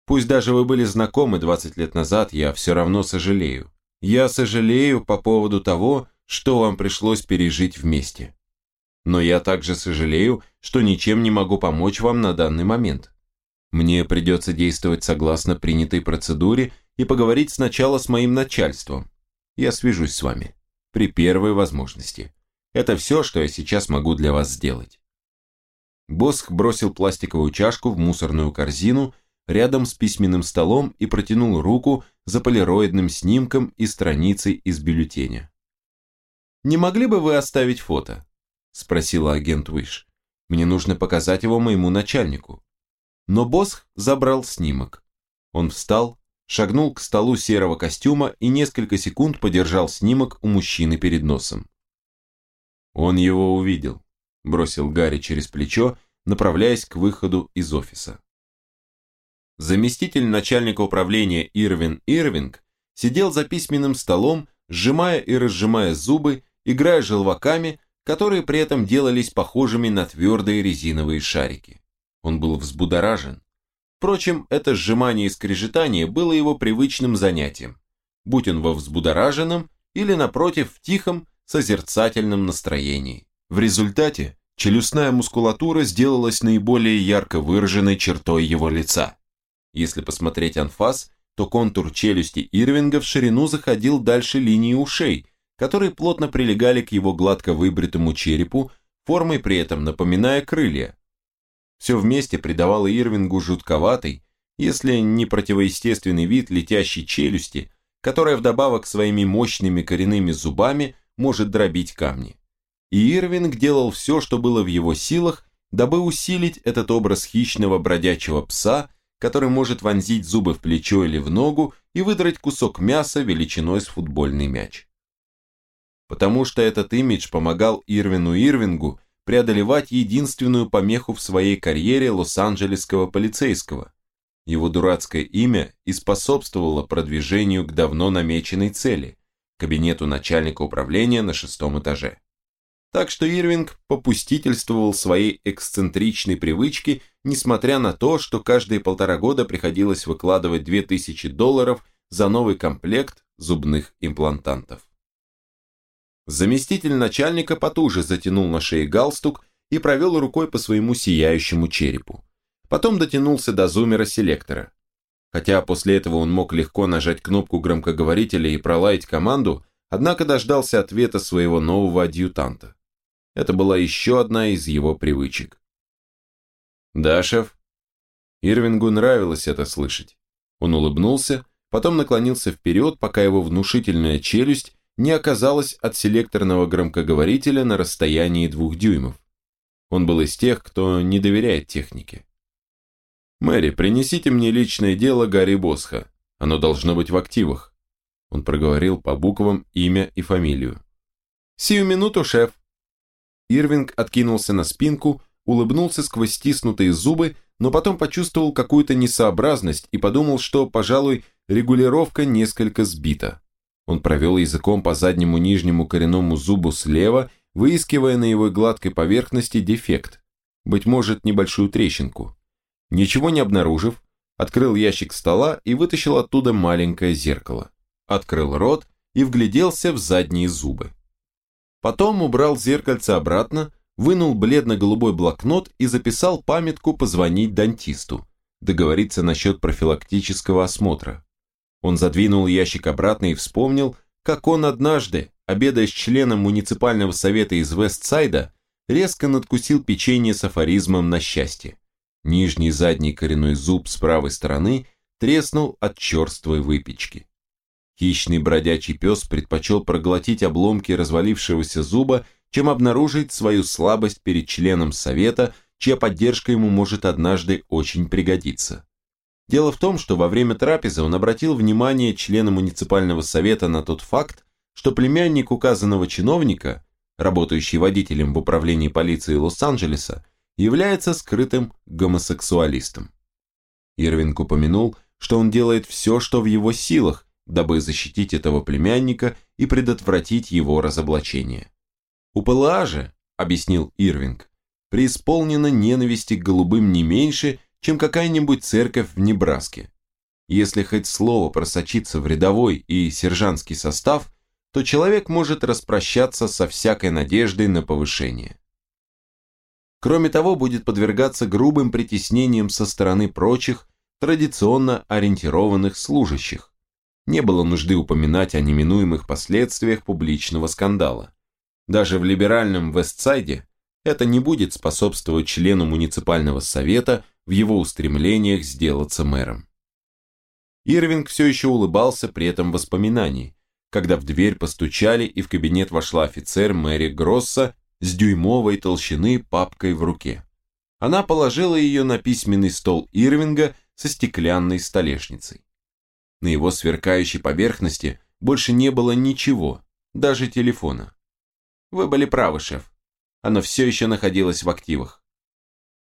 Пусть даже вы были знакомы 20 лет назад, я все равно сожалею. Я сожалею по поводу того, что вам пришлось пережить вместе. Но я также сожалею, что ничем не могу помочь вам на данный момент. Мне придется действовать согласно принятой процедуре и поговорить сначала с моим начальством. Я свяжусь с вами. При первой возможности. Это все, что я сейчас могу для вас сделать. Босх бросил пластиковую чашку в мусорную корзину рядом с письменным столом и протянул руку за полироидным снимком и страницей из бюллетеня. «Не могли бы вы оставить фото?» – спросила агент Уиш. «Мне нужно показать его моему начальнику». Но Босх забрал снимок. Он встал, шагнул к столу серого костюма и несколько секунд подержал снимок у мужчины перед носом. Он его увидел, бросил Гарри через плечо, направляясь к выходу из офиса. Заместитель начальника управления Ирвин Ирвинг сидел за письменным столом, сжимая и разжимая зубы, играя желваками, которые при этом делались похожими на твердые резиновые шарики. Он был взбудоражен, Впрочем, это сжимание и скрежетание было его привычным занятием, будь он во взбудораженном или, напротив, в тихом, созерцательном настроении. В результате челюстная мускулатура сделалась наиболее ярко выраженной чертой его лица. Если посмотреть анфас, то контур челюсти Ирвинга в ширину заходил дальше линии ушей, которые плотно прилегали к его гладко выбритому черепу, формой при этом напоминая крылья, все вместе придавало Ирвингу жутковатый, если не противоестественный вид летящей челюсти, которая вдобавок своими мощными коренными зубами может дробить камни. И Ирвинг делал все, что было в его силах, дабы усилить этот образ хищного бродячего пса, который может вонзить зубы в плечо или в ногу и выдрать кусок мяса величиной с футбольный мяч. Потому что этот имидж помогал Ирвину Ирвингу преодолевать единственную помеху в своей карьере лос-анджелесского полицейского. Его дурацкое имя и способствовало продвижению к давно намеченной цели – кабинету начальника управления на шестом этаже. Так что Ирвинг попустительствовал своей эксцентричной привычке, несмотря на то, что каждые полтора года приходилось выкладывать 2000 долларов за новый комплект зубных имплантантов. Заместитель начальника потуже затянул на шее галстук и провел рукой по своему сияющему черепу. Потом дотянулся до зумера-селектора. Хотя после этого он мог легко нажать кнопку громкоговорителя и пролаять команду, однако дождался ответа своего нового адъютанта. Это была еще одна из его привычек. «Да, шеф?» Ирвингу нравилось это слышать. Он улыбнулся, потом наклонился вперед, пока его внушительная челюсть не оказалась от селекторного громкоговорителя на расстоянии двух дюймов. Он был из тех, кто не доверяет технике. «Мэри, принесите мне личное дело Гарри Босха. Оно должно быть в активах». Он проговорил по буквам имя и фамилию. «Сию минуту, шеф». Ирвинг откинулся на спинку, улыбнулся сквозь стиснутые зубы, но потом почувствовал какую-то несообразность и подумал, что, пожалуй, регулировка несколько сбита. Он провел языком по заднему нижнему коренному зубу слева, выискивая на его гладкой поверхности дефект, быть может, небольшую трещинку. Ничего не обнаружив, открыл ящик стола и вытащил оттуда маленькое зеркало. Открыл рот и вгляделся в задние зубы. Потом убрал зеркальце обратно, вынул бледно-голубой блокнот и записал памятку позвонить дантисту, договориться насчет профилактического осмотра. Он задвинул ящик обратно и вспомнил, как он однажды, обедая с членом муниципального совета из Вестсайда, резко надкусил печенье с афоризмом на счастье. Нижний задний коренной зуб с правой стороны треснул от черствой выпечки. Хищный бродячий пес предпочел проглотить обломки развалившегося зуба, чем обнаружить свою слабость перед членом совета, чья поддержка ему может однажды очень пригодиться. Дело в том, что во время трапезы он обратил внимание члена муниципального совета на тот факт, что племянник указанного чиновника, работающий водителем в управлении полиции Лос-Анджелеса, является скрытым гомосексуалистом. Ирвинг упомянул, что он делает все, что в его силах, дабы защитить этого племянника и предотвратить его разоблачение. У ПЛА же, объяснил Ирвинг, преисполнена ненависти к голубым не меньше, чем какая-нибудь церковь в Небраске. Если хоть слово просочится в рядовой и сержантский состав, то человек может распрощаться со всякой надеждой на повышение. Кроме того, будет подвергаться грубым притеснениям со стороны прочих, традиционно ориентированных служащих. Не было нужды упоминать о неминуемых последствиях публичного скандала. Даже в либеральном Вестсайде это не будет способствовать члену муниципального совета в его устремлениях сделаться мэром. Ирвинг все еще улыбался при этом воспоминании, когда в дверь постучали и в кабинет вошла офицер Мэри Гросса с дюймовой толщины папкой в руке. Она положила ее на письменный стол Ирвинга со стеклянной столешницей. На его сверкающей поверхности больше не было ничего, даже телефона. Вы были правы, шеф. Оно все еще находилось в активах.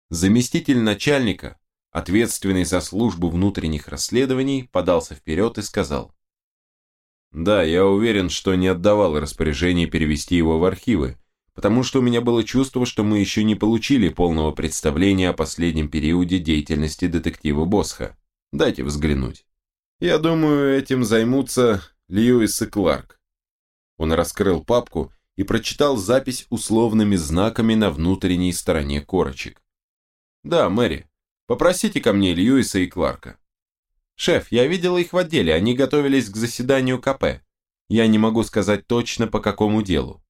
Заместитель начальника, ответственный за службу внутренних расследований, подался вперед и сказал. «Да, я уверен, что не отдавал распоряжение перевести его в архивы, потому что у меня было чувство, что мы еще не получили полного представления о последнем периоде деятельности детектива Босха. Дайте взглянуть. Я думаю, этим займутся Льюис и Кларк». Он раскрыл папку и прочитал запись условными знаками на внутренней стороне корочек. «Да, Мэри. Попросите ко мне Льюиса и Кларка». «Шеф, я видела их в отделе, они готовились к заседанию КП. Я не могу сказать точно, по какому делу».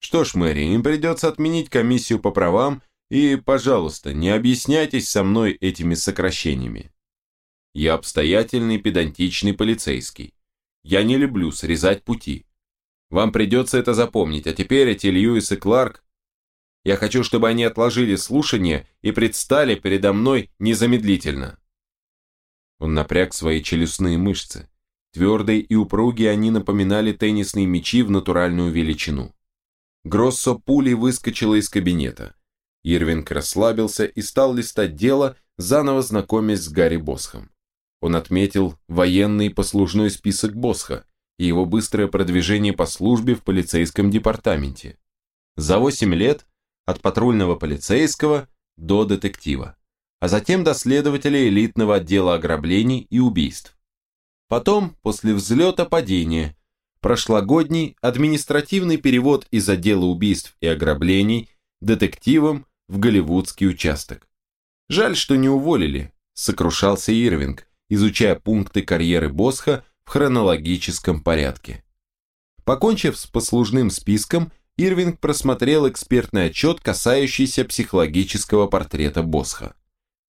«Что ж, Мэри, им придется отменить комиссию по правам, и, пожалуйста, не объясняйтесь со мной этими сокращениями. Я обстоятельный педантичный полицейский. Я не люблю срезать пути. Вам придется это запомнить, а теперь эти Льюис и Кларк я хочу, чтобы они отложили слушание и предстали передо мной незамедлительно. Он напряг свои челюстные мышцы. Твердые и упругие они напоминали теннисные мячи в натуральную величину. Гроссо пулей выскочила из кабинета. Ирвинг расслабился и стал листать дело, заново знакомясь с Гарри Босхом. Он отметил военный послужной список Босха и его быстрое продвижение по службе в полицейском департаменте. За 8 лет от патрульного полицейского до детектива, а затем до следователя элитного отдела ограблений и убийств. Потом, после взлета падения, прошлогодний административный перевод из отдела убийств и ограблений детективом в голливудский участок. Жаль, что не уволили, сокрушался Ирвинг, изучая пункты карьеры Босха в хронологическом порядке. Покончив с послужным списком, Ирвинг просмотрел экспертный отчет, касающийся психологического портрета Босха.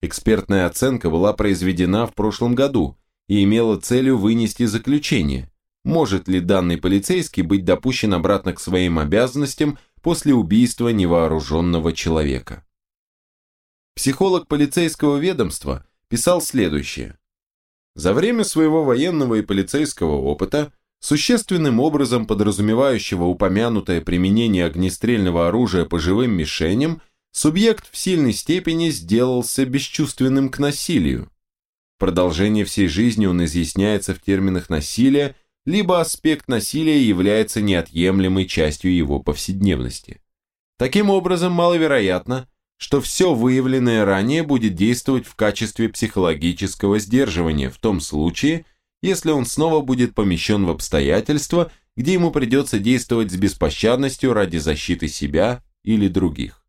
Экспертная оценка была произведена в прошлом году и имела целью вынести заключение, может ли данный полицейский быть допущен обратно к своим обязанностям после убийства невооруженного человека. Психолог полицейского ведомства писал следующее. За время своего военного и полицейского опыта, существенным образом подразумевающего упомянутое применение огнестрельного оружия по живым мишеням, субъект в сильной степени сделался бесчувственным к насилию. Продолжение всей жизни он изъясняется в терминах насилия, либо аспект насилия является неотъемлемой частью его повседневности. Таким образом, маловероятно, что все выявленное ранее будет действовать в качестве психологического сдерживания в том случае, если он снова будет помещен в обстоятельства, где ему придется действовать с беспощадностью ради защиты себя или других.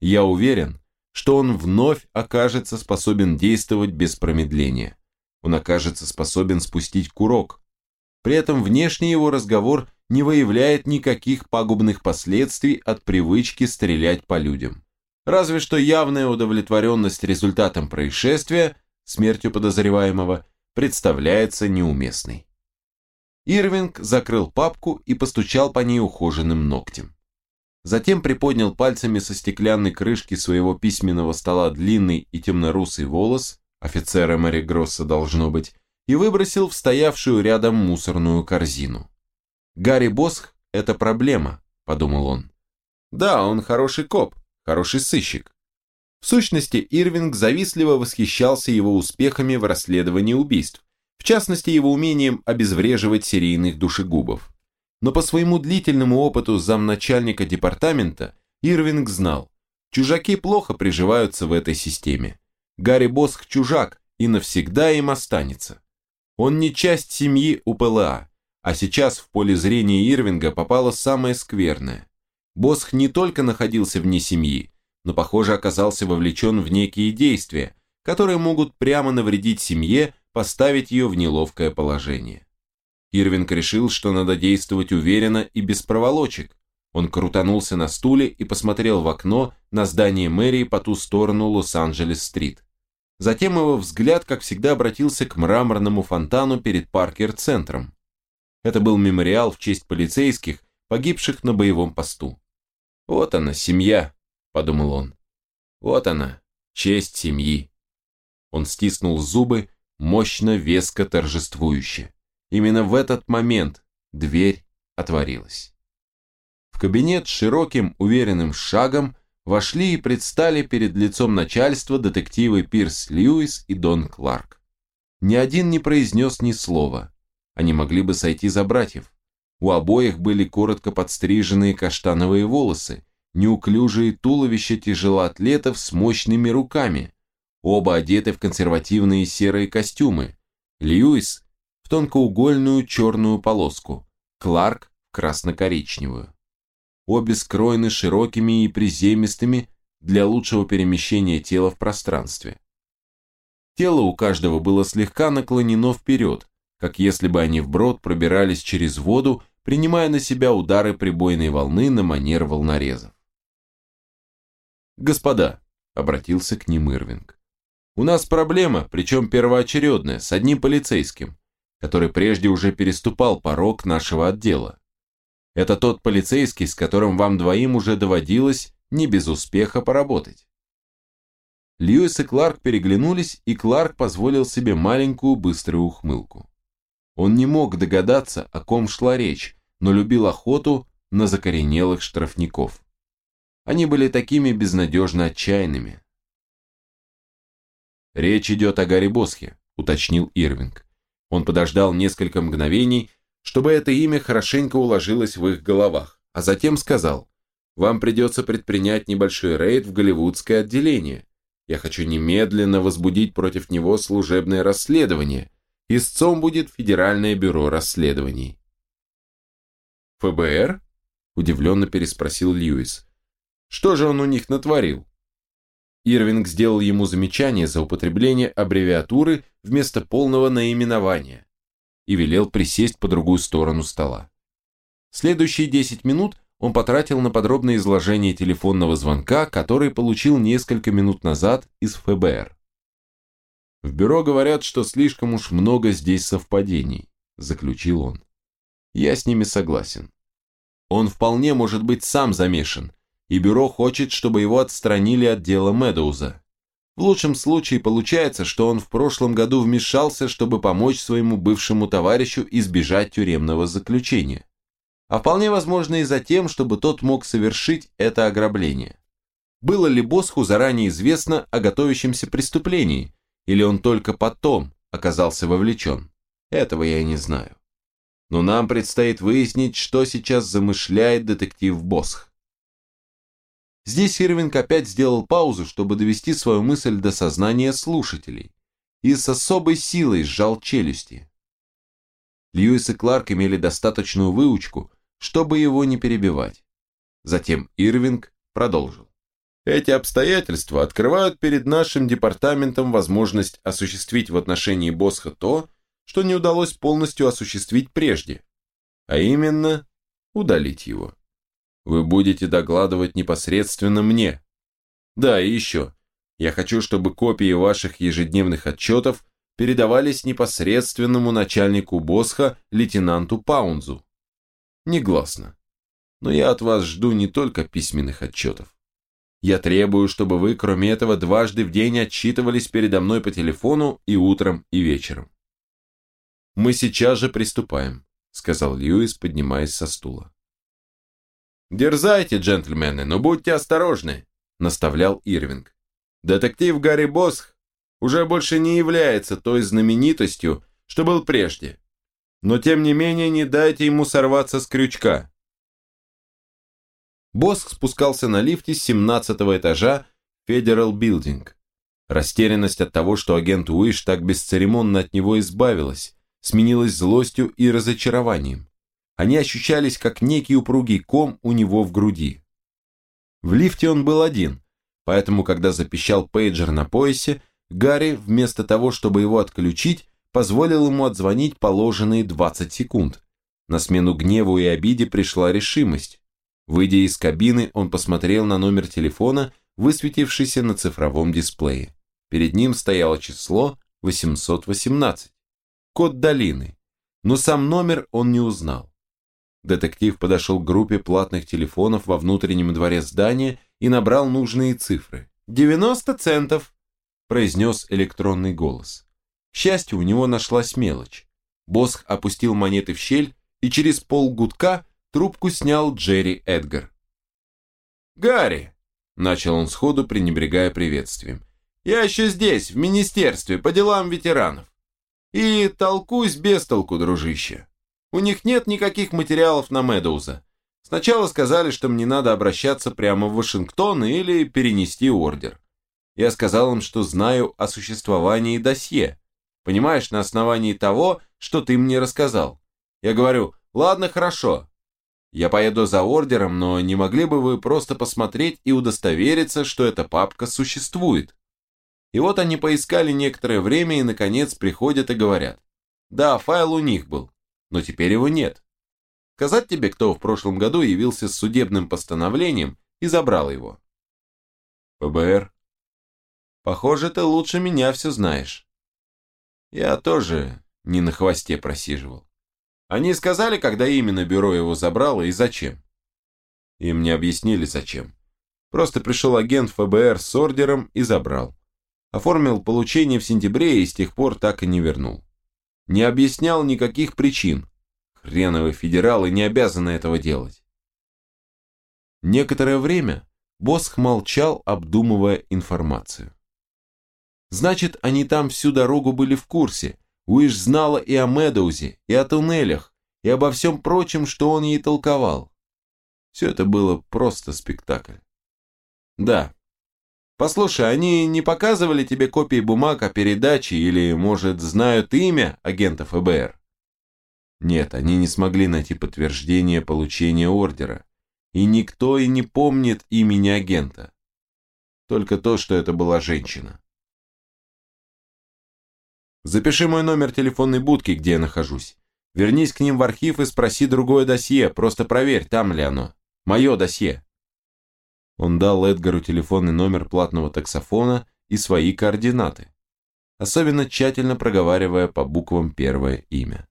Я уверен, что он вновь окажется способен действовать без промедления. Он окажется способен спустить курок. При этом внешний его разговор не выявляет никаких пагубных последствий от привычки стрелять по людям. Разве что явная удовлетворенность результатом происшествия, смертью подозреваемого, представляется неуместной. Ирвинг закрыл папку и постучал по ней ухоженным ногтем. Затем приподнял пальцами со стеклянной крышки своего письменного стола длинный и темнорусый волос, офицера Мэри Гросса должно быть, и выбросил в стоявшую рядом мусорную корзину. «Гарри Босх – это проблема», – подумал он. «Да, он хороший коп, хороший сыщик. В сущности, Ирвинг завистливо восхищался его успехами в расследовании убийств, в частности, его умением обезвреживать серийных душегубов. Но по своему длительному опыту замначальника департамента Ирвинг знал, чужаки плохо приживаются в этой системе. Гарри Босх чужак и навсегда им останется. Он не часть семьи УПЛА, а сейчас в поле зрения Ирвинга попало самое скверное. Босх не только находился вне семьи, но, похоже, оказался вовлечен в некие действия, которые могут прямо навредить семье, поставить ее в неловкое положение. Ирвинг решил, что надо действовать уверенно и без проволочек. Он крутанулся на стуле и посмотрел в окно на здание мэрии по ту сторону Лос-Анджелес-стрит. Затем его взгляд, как всегда, обратился к мраморному фонтану перед Паркер-центром. Это был мемориал в честь полицейских, погибших на боевом посту. «Вот она, семья», – подумал он. «Вот она, честь семьи». Он стиснул зубы, мощно, веско, торжествующе. Именно в этот момент дверь отворилась. В кабинет широким, уверенным шагом вошли и предстали перед лицом начальства детективы Пирс Льюис и Дон Кларк. Ни один не произнес ни слова. Они могли бы сойти за братьев. У обоих были коротко подстриженные каштановые волосы, неуклюжие туловища тяжелоатлетов с мощными руками. Оба одеты в консервативные серые костюмы. Льюис в тонкоугольную черную полоску, Кларк в красно-коричневую. Обе скроены широкими и приземистыми для лучшего перемещения тела в пространстве. Тело у каждого было слегка наклонено вперед, как если бы они вброд пробирались через воду принимая на себя удары прибойной волны на манер волнорезов. «Господа», — обратился к ним Ирвинг, — «у нас проблема, причем первоочередная, с одним полицейским, который прежде уже переступал порог нашего отдела. Это тот полицейский, с которым вам двоим уже доводилось не без успеха поработать». Льюис и Кларк переглянулись, и Кларк позволил себе маленькую быструю ухмылку. Он не мог догадаться, о ком шла речь, но любил охоту на закоренелых штрафников. Они были такими безнадежно отчаянными. «Речь идет о Гарри Босхе», — уточнил Ирвинг. Он подождал несколько мгновений, чтобы это имя хорошенько уложилось в их головах, а затем сказал, «Вам придется предпринять небольшой рейд в голливудское отделение. Я хочу немедленно возбудить против него служебное расследование, Истцом будет Федеральное бюро расследований. ФБР? Удивленно переспросил Льюис. Что же он у них натворил? Ирвинг сделал ему замечание за употребление аббревиатуры вместо полного наименования и велел присесть по другую сторону стола. Следующие 10 минут он потратил на подробное изложение телефонного звонка, который получил несколько минут назад из ФБР. В бюро говорят, что слишком уж много здесь совпадений, заключил он. Я с ними согласен. Он вполне может быть сам замешан, и бюро хочет, чтобы его отстранили от дела Медоуза. В лучшем случае получается, что он в прошлом году вмешался, чтобы помочь своему бывшему товарищу избежать тюремного заключения. А вполне возможно и за тем, чтобы тот мог совершить это ограбление. Было ли Босху заранее известно о готовящемся преступлении, или он только потом оказался вовлечен? Этого я не знаю. Но нам предстоит выяснить, что сейчас замышляет детектив Босх. Здесь Ирвинг опять сделал паузу, чтобы довести свою мысль до сознания слушателей, и с особой силой сжал челюсти. Льюис и Кларк имели достаточную выучку, чтобы его не перебивать. Затем Ирвинг продолжил. Эти обстоятельства открывают перед нашим департаментом возможность осуществить в отношении Босха то, что не удалось полностью осуществить прежде, а именно удалить его. Вы будете докладывать непосредственно мне. Да, и еще. Я хочу, чтобы копии ваших ежедневных отчетов передавались непосредственному начальнику Босха, лейтенанту Паунзу. Негласно. Но я от вас жду не только письменных отчетов. Я требую, чтобы вы, кроме этого, дважды в день отчитывались передо мной по телефону и утром, и вечером. Мы сейчас же приступаем, сказал Льюис, поднимаясь со стула. «Дерзайте, джентльмены, но будьте осторожны», – наставлял Ирвинг. «Детектив Гарри Босх уже больше не является той знаменитостью, что был прежде. Но тем не менее не дайте ему сорваться с крючка». Босх спускался на лифте с 17 этажа Federal Building. Растерянность от того, что агент Уиш так бесцеремонно от него избавилась, сменилась злостью и разочарованием. Они ощущались как некий упругий ком у него в груди. В лифте он был один, поэтому, когда запищал пейджер на поясе, Гарри, вместо того, чтобы его отключить, позволил ему отзвонить положенные 20 секунд. На смену гневу и обиде пришла решимость. Выйдя из кабины, он посмотрел на номер телефона, высветившийся на цифровом дисплее. Перед ним стояло число 818. Код долины. Но сам номер он не узнал. Детектив подошел к группе платных телефонов во внутреннем дворе здания и набрал нужные цифры. «90 центов», – произнес электронный голос. К счастью, у него нашлась мелочь. Босх опустил монеты в щель, и через полгудка трубку снял Джерри Эдгар. «Гарри», – начал он сходу, пренебрегая приветствием, – «я еще здесь, в министерстве, по делам ветеранов. И толкусь без толку, дружище. У них нет никаких материалов на Медоуза. Сначала сказали, что мне надо обращаться прямо в Вашингтон или перенести ордер. Я сказал им, что знаю о существовании досье. Понимаешь, на основании того, что ты мне рассказал. Я говорю, ладно, хорошо. Я поеду за ордером, но не могли бы вы просто посмотреть и удостовериться, что эта папка существует? И вот они поискали некоторое время и, наконец, приходят и говорят. Да, файл у них был но теперь его нет. Сказать тебе, кто в прошлом году явился с судебным постановлением и забрал его? ФБР. Похоже, ты лучше меня все знаешь. Я тоже не на хвосте просиживал. Они сказали, когда именно бюро его забрало и зачем. Им не объяснили, зачем. Просто пришел агент ФБР с ордером и забрал. Оформил получение в сентябре и с тех пор так и не вернул не объяснял никаких причин. Хреновые федералы не обязаны этого делать. Некоторое время Босх молчал, обдумывая информацию. Значит, они там всю дорогу были в курсе. Уиш знала и о Медоузе, и о туннелях, и обо всем прочем, что он ей толковал. Все это было просто спектакль. Да, Послушай, они не показывали тебе копии бумаг о передаче или, может, знают имя агента ФБР? Нет, они не смогли найти подтверждение получения ордера. И никто и не помнит имени агента. Только то, что это была женщина. Запиши мой номер телефонной будки, где я нахожусь. Вернись к ним в архив и спроси другое досье, просто проверь, там ли оно. Мое досье. Он дал Эдгару телефонный номер платного таксофона и свои координаты. особенно тщательно проговаривая по буквам первое имя.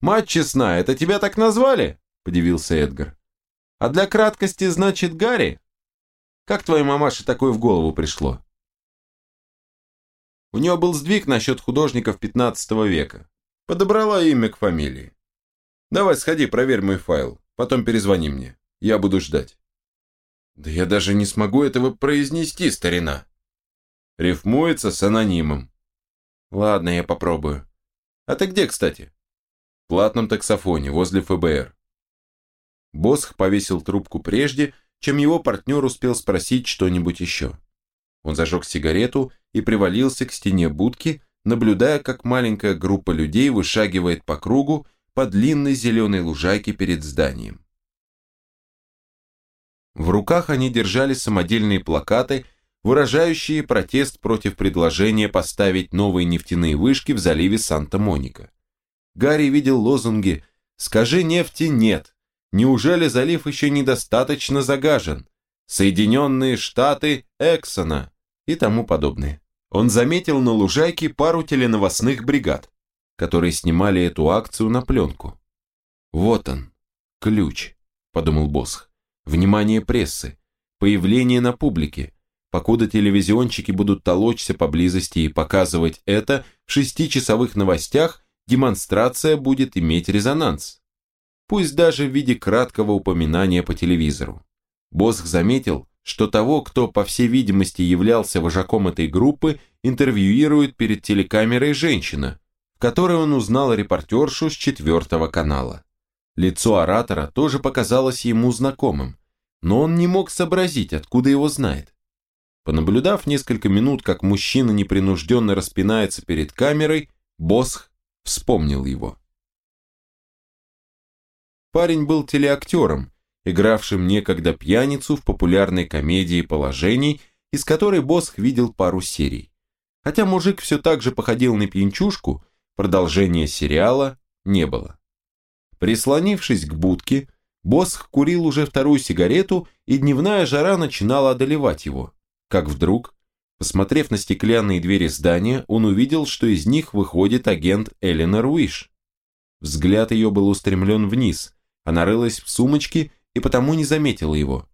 «Мать честная, это тебя так назвали?» – подивился Эдгар. «А для краткости, значит, Гарри? Как твоей мамаше такое в голову пришло?» У нее был сдвиг насчет художников 15 века. Подобрала имя к фамилии. Давай сходи, проверь мой файл, потом перезвони мне. Я буду ждать. Да я даже не смогу этого произнести, старина. Рифмуется с анонимом. Ладно, я попробую. А ты где, кстати? В платном таксофоне, возле ФБР. Босх повесил трубку прежде, чем его партнер успел спросить что-нибудь еще. Он зажег сигарету и привалился к стене будки, наблюдая, как маленькая группа людей вышагивает по кругу по длинной зеленой лужайке перед зданием. В руках они держали самодельные плакаты, выражающие протест против предложения поставить новые нефтяные вышки в заливе Санта-Моника. Гарри видел лозунги «Скажи нефти нет», «Неужели залив еще недостаточно загажен», «Соединенные Штаты Эксона», и тому подобное. Он заметил на лужайке пару теленовостных бригад, которые снимали эту акцию на пленку. «Вот он, ключ», – подумал Босх. «Внимание прессы, появление на публике. Покуда телевизионщики будут толочься поблизости и показывать это, в шестичасовых новостях демонстрация будет иметь резонанс. Пусть даже в виде краткого упоминания по телевизору. Босх заметил, что того, кто, по всей видимости, являлся вожаком этой группы, интервьюирует перед телекамерой женщина, в которой он узнал репортершу с четвертого канала. Лицо оратора тоже показалось ему знакомым, но он не мог сообразить, откуда его знает. Понаблюдав несколько минут, как мужчина непринужденно распинается перед камерой, Босх вспомнил его. Парень был телеактером, игравшим некогда пьяницу в популярной комедии положений, из которой Босх видел пару серий. Хотя мужик все так же походил на пьянчушку, продолжения сериала не было. Прислонившись к будке, Босх курил уже вторую сигарету, и дневная жара начинала одолевать его. Как вдруг, посмотрев на стеклянные двери здания, он увидел, что из них выходит агент Эленор Уиш. Взгляд ее был устремлен вниз, она рылась в сумочке и потому не заметила его.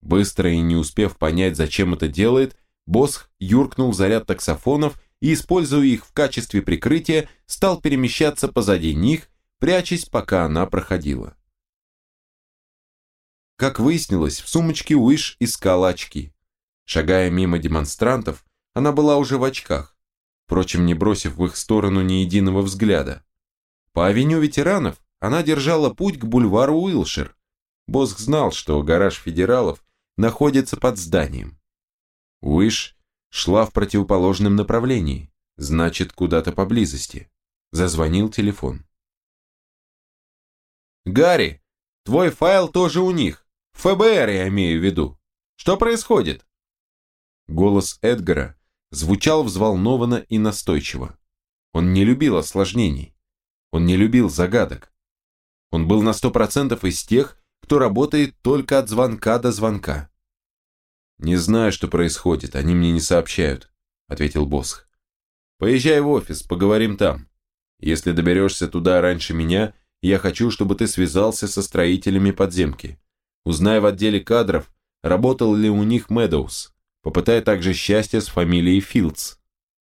Быстро и не успев понять, зачем это делает, Босх юркнул в заряд таксофонов и, используя их в качестве прикрытия, стал перемещаться позади них, прячась, пока она проходила. Как выяснилось, в сумочке Уиш искала очки. Шагая мимо демонстрантов, она была уже в очках, впрочем, не бросив в их сторону ни единого взгляда. По авеню ветеранов она держала путь к бульвару Уилшир, Боск знал, что гараж федералов находится под зданием. Уиш шла в противоположном направлении, значит, куда-то поблизости. Зазвонил телефон. «Гарри, твой файл тоже у них. ФБР я имею в виду. Что происходит?» Голос Эдгара звучал взволнованно и настойчиво. Он не любил осложнений. Он не любил загадок. Он был на сто процентов из тех, кто работает только от звонка до звонка. «Не знаю, что происходит, они мне не сообщают», — ответил Босх. «Поезжай в офис, поговорим там. Если доберешься туда раньше меня, я хочу, чтобы ты связался со строителями подземки. Узнай в отделе кадров, работал ли у них Медоуз. Попытай также счастье с фамилией Филдс.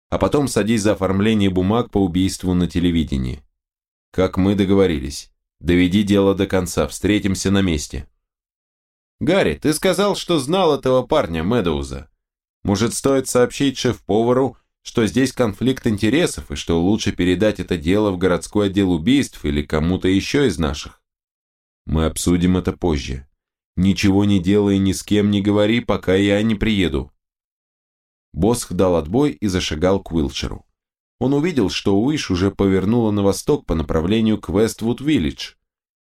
А потом садись за оформление бумаг по убийству на телевидении. Как мы договорились. Доведи дело до конца, встретимся на месте. Гарри, ты сказал, что знал этого парня Медоуза. Может, стоит сообщить шеф-повару, что здесь конфликт интересов и что лучше передать это дело в городской отдел убийств или кому-то еще из наших? Мы обсудим это позже. Ничего не делай, ни с кем не говори, пока я не приеду. Босх дал отбой и зашагал к Уилшеру он увидел, что Уиш уже повернула на восток по направлению к Вествуд-Виллидж.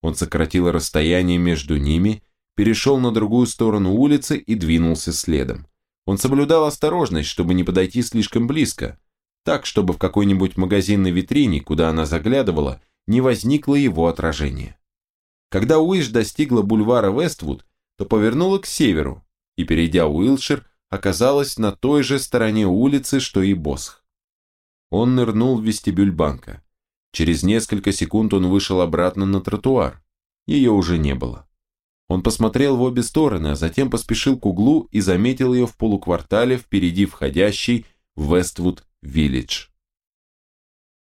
Он сократил расстояние между ними, перешел на другую сторону улицы и двинулся следом. Он соблюдал осторожность, чтобы не подойти слишком близко, так, чтобы в какой-нибудь магазинной витрине, куда она заглядывала, не возникло его отражение. Когда Уиш достигла бульвара Вествуд, то повернула к северу и, перейдя Уилшир, оказалась на той же стороне улицы, что и Босх. Он нырнул в вестибюль банка. Через несколько секунд он вышел обратно на тротуар. Ее уже не было. Он посмотрел в обе стороны, а затем поспешил к углу и заметил ее в полуквартале впереди входящей в Вествуд-Виллидж.